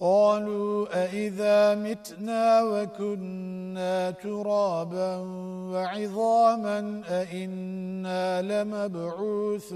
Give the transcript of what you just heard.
قالوا أئذا متنا وكنا ترابا وعظاما أئنا لمبعوثون